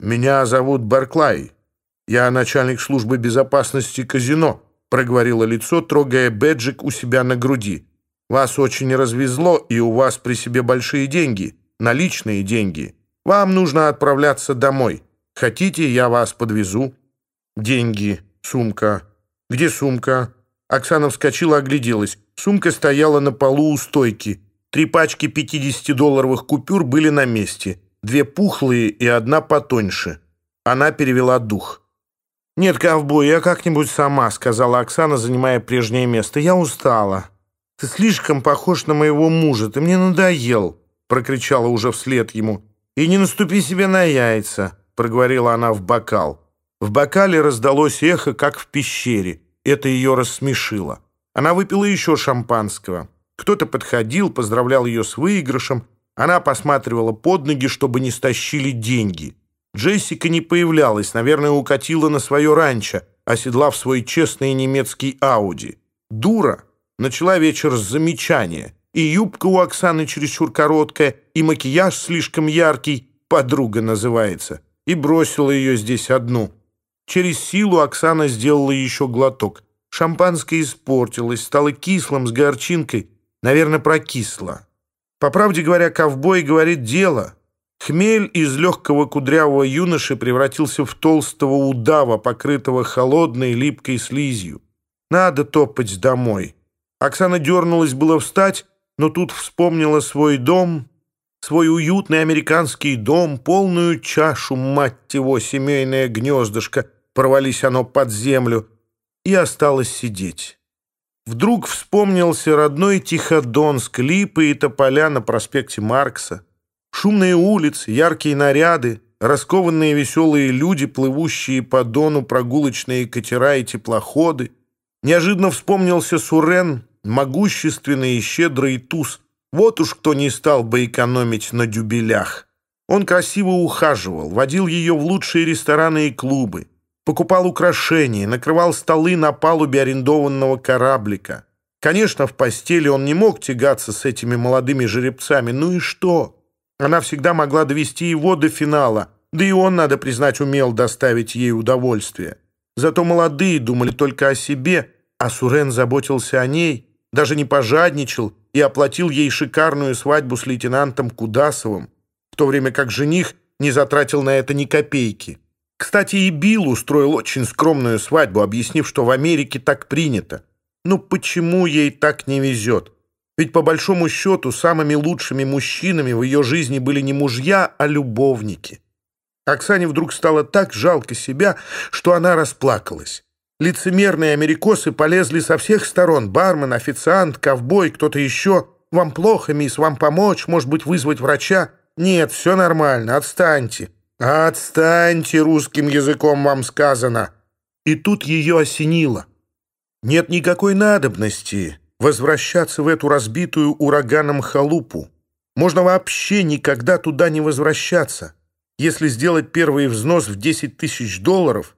«Меня зовут Барклай. Я начальник службы безопасности казино», проговорило лицо, трогая бэджик у себя на груди. «Вас очень развезло, и у вас при себе большие деньги, наличные деньги. Вам нужно отправляться домой. Хотите, я вас подвезу?» «Деньги, сумка. Где сумка?» Оксана вскочила, огляделась. Сумка стояла на полу у стойки. Три пачки 50-долларовых купюр были на месте две пухлые и одна потоньше. Она перевела дух. «Нет, ковбой, я как-нибудь сама», — сказала Оксана, занимая прежнее место. «Я устала. Ты слишком похож на моего мужа, ты мне надоел», — прокричала уже вслед ему. «И не наступи себе на яйца», — проговорила она в бокал. В бокале раздалось эхо, как в пещере. Это ее рассмешило. Она выпила еще шампанского. Кто-то подходил, поздравлял ее с выигрышем, она посматривала под ноги, чтобы не стащили деньги. Джессика не появлялась, наверное, укатила на свое ранчо, оседлав свой честный немецкий Ауди. Дура начала вечер с замечания. И юбка у Оксаны чересчур короткая, и макияж слишком яркий, подруга называется, и бросила ее здесь одну. Через силу Оксана сделала еще глоток. Шампанское испортилось, стало кислым с горчинкой, наверное, прокисло. По правде говоря, ковбой говорит дело. Хмель из легкого кудрявого юноши превратился в толстого удава, покрытого холодной липкой слизью. Надо топать домой. Оксана дернулась было встать, но тут вспомнила свой дом, свой уютный американский дом, полную чашу, мать его, семейное гнездышко, провались оно под землю, и осталась сидеть. Вдруг вспомнился родной Тиходонск, Липы и Тополя на проспекте Маркса. Шумные улицы, яркие наряды, раскованные веселые люди, плывущие по Дону прогулочные катера и теплоходы. Неожиданно вспомнился Сурен, могущественный и щедрый туз. Вот уж кто не стал бы экономить на дюбелях. Он красиво ухаживал, водил ее в лучшие рестораны и клубы. покупал украшения, накрывал столы на палубе арендованного кораблика. Конечно, в постели он не мог тягаться с этими молодыми жеребцами. Ну и что? Она всегда могла довести его до финала. Да и он, надо признать, умел доставить ей удовольствие. Зато молодые думали только о себе, а Сурен заботился о ней, даже не пожадничал и оплатил ей шикарную свадьбу с лейтенантом Кудасовым, в то время как жених не затратил на это ни копейки. Кстати, и Билл устроил очень скромную свадьбу, объяснив, что в Америке так принято. Ну почему ей так не везет? Ведь по большому счету самыми лучшими мужчинами в ее жизни были не мужья, а любовники. Оксане вдруг стало так жалко себя, что она расплакалась. Лицемерные америкосы полезли со всех сторон. Бармен, официант, ковбой, кто-то еще. «Вам плохо, мисс, вам помочь? Может быть, вызвать врача?» «Нет, все нормально, отстаньте». «Отстаньте русским языком вам сказано!» И тут ее осенило. Нет никакой надобности возвращаться в эту разбитую ураганом халупу. Можно вообще никогда туда не возвращаться. Если сделать первый взнос в 10 тысяч долларов,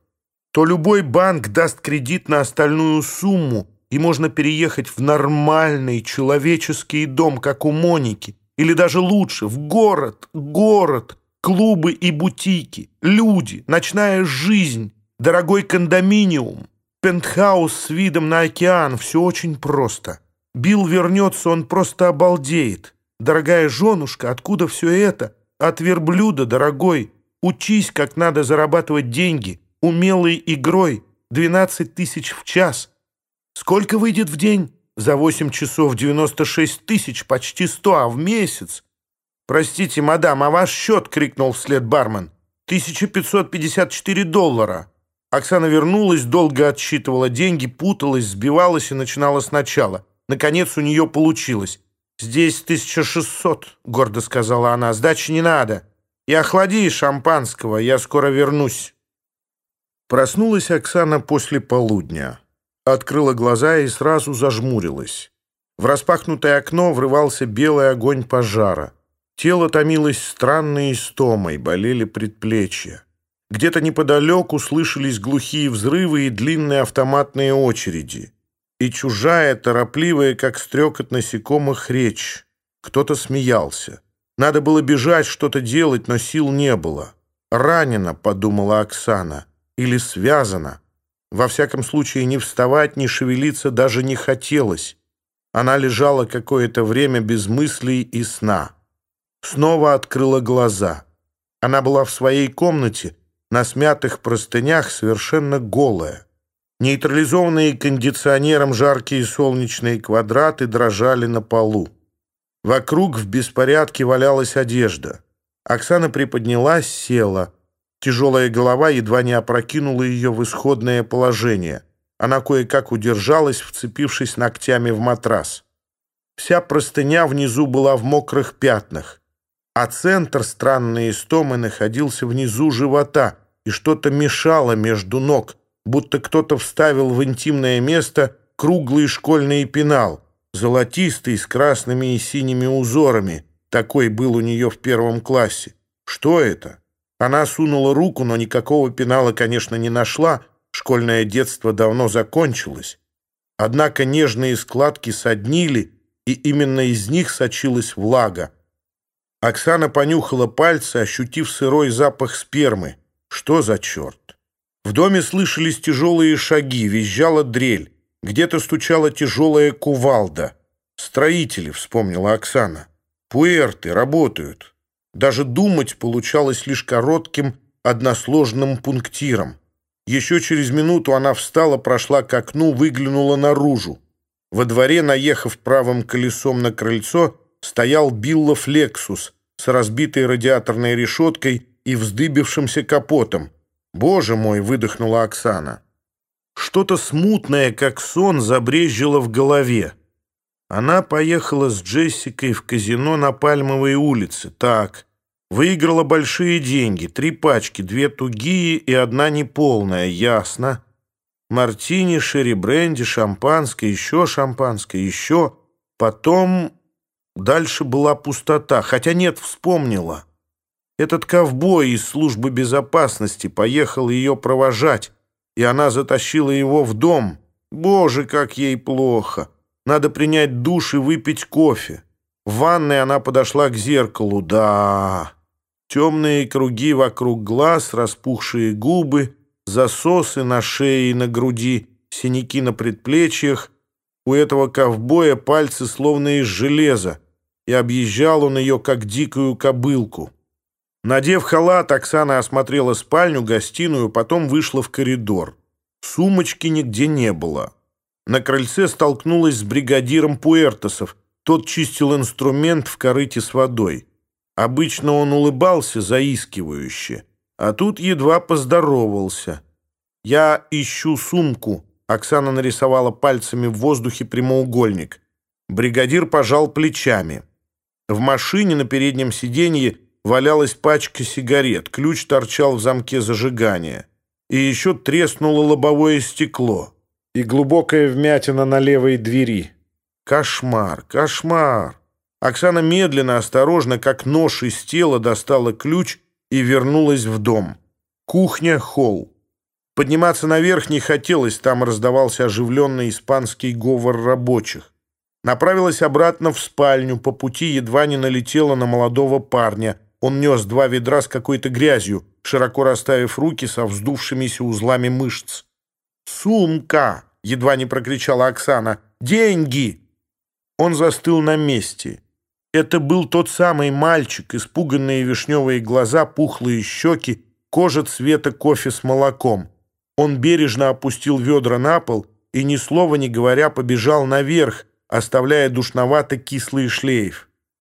то любой банк даст кредит на остальную сумму, и можно переехать в нормальный человеческий дом, как у Моники, или даже лучше, в город, город – клубы и бутики, люди, ночная жизнь, дорогой кондоминиум, пентхаус с видом на океан. Все очень просто. Билл вернется, он просто обалдеет. Дорогая женушка, откуда все это? От верблюда, дорогой. Учись, как надо зарабатывать деньги. Умелой игрой. 12 тысяч в час. Сколько выйдет в день? За 8 часов 96 тысяч, почти 100, а в месяц «Простите, мадам, а ваш счет?» — крикнул вслед бармен. «1554 доллара». Оксана вернулась, долго отсчитывала деньги, путалась, сбивалась и начинала сначала. Наконец у нее получилось. «Здесь 1600», — гордо сказала она, — «сдачи не надо. И охлади шампанского, я скоро вернусь». Проснулась Оксана после полудня. Открыла глаза и сразу зажмурилась. В распахнутое окно врывался белый огонь пожара. Тело томилось странной истомой, болели предплечья. Где-то неподалеку слышались глухие взрывы и длинные автоматные очереди. И чужая, торопливая, как стрекот насекомых, речь. Кто-то смеялся. Надо было бежать, что-то делать, но сил не было. «Ранена», — подумала Оксана, — связано. Во всяком случае, не вставать, не шевелиться даже не хотелось. Она лежала какое-то время без мыслей и сна снова открыла глаза. Она была в своей комнате, на смятых простынях, совершенно голая. Нейтрализованные кондиционером жаркие солнечные квадраты дрожали на полу. Вокруг в беспорядке валялась одежда. Оксана приподнялась, села. Тяжелая голова едва не опрокинула ее в исходное положение. Она кое-как удержалась, вцепившись ногтями в матрас. Вся простыня внизу была в мокрых пятнах. а центр странной истомы находился внизу живота, и что-то мешало между ног, будто кто-то вставил в интимное место круглый школьный пенал, золотистый, с красными и синими узорами. Такой был у нее в первом классе. Что это? Она сунула руку, но никакого пенала, конечно, не нашла. Школьное детство давно закончилось. Однако нежные складки соднили, и именно из них сочилась влага. Оксана понюхала пальцы, ощутив сырой запах спермы. Что за черт? В доме слышались тяжелые шаги, визжала дрель. Где-то стучала тяжелая кувалда. «Строители», — вспомнила Оксана. «Пуэрты работают». Даже думать получалось лишь коротким, односложным пунктиром. Еще через минуту она встала, прошла к окну, выглянула наружу. Во дворе, наехав правым колесом на крыльцо, стоял Билла Флексус с разбитой радиаторной решеткой и вздыбившимся капотом. «Боже мой!» — выдохнула Оксана. Что-то смутное, как сон, забрежило в голове. Она поехала с Джессикой в казино на Пальмовой улице. Так, выиграла большие деньги. Три пачки, две тугие и одна неполная, ясно. Мартини, шерри бренди, шампанское, еще шампанское, еще. Потом дальше была пустота, хотя нет, вспомнила. Этот ковбой из службы безопасности поехал ее провожать и она затащила его в дом. Боже, как ей плохо! Надо принять душ и выпить кофе. В ванной она подошла к зеркалу. Да, темные круги вокруг глаз, распухшие губы, засосы на шее и на груди, синяки на предплечьях. У этого ковбоя пальцы словно из железа, и объезжал он ее, как дикую кобылку. Надев халат, Оксана осмотрела спальню, гостиную, потом вышла в коридор. Сумочки нигде не было. На крыльце столкнулась с бригадиром Пуэртосов. Тот чистил инструмент в корыте с водой. Обычно он улыбался заискивающе, а тут едва поздоровался. «Я ищу сумку», — Оксана нарисовала пальцами в воздухе прямоугольник. Бригадир пожал плечами. В машине на переднем сиденье валялась пачка сигарет, ключ торчал в замке зажигания. И еще треснуло лобовое стекло и глубокая вмятина на левой двери. Кошмар, кошмар. Оксана медленно, осторожно, как нож из тела, достала ключ и вернулась в дом. Кухня, холл. Подниматься наверх не хотелось, там раздавался оживленный испанский говор рабочих. направилась обратно в спальню, по пути едва не налетела на молодого парня. Он нес два ведра с какой-то грязью, широко расставив руки со вздувшимися узлами мышц. «Сумка!» — едва не прокричала Оксана. «Деньги!» Он застыл на месте. Это был тот самый мальчик, испуганные вишневые глаза, пухлые щеки, кожа цвета кофе с молоком. Он бережно опустил ведра на пол и, ни слова не говоря, побежал наверх, оставляя душновато кислый шлейф.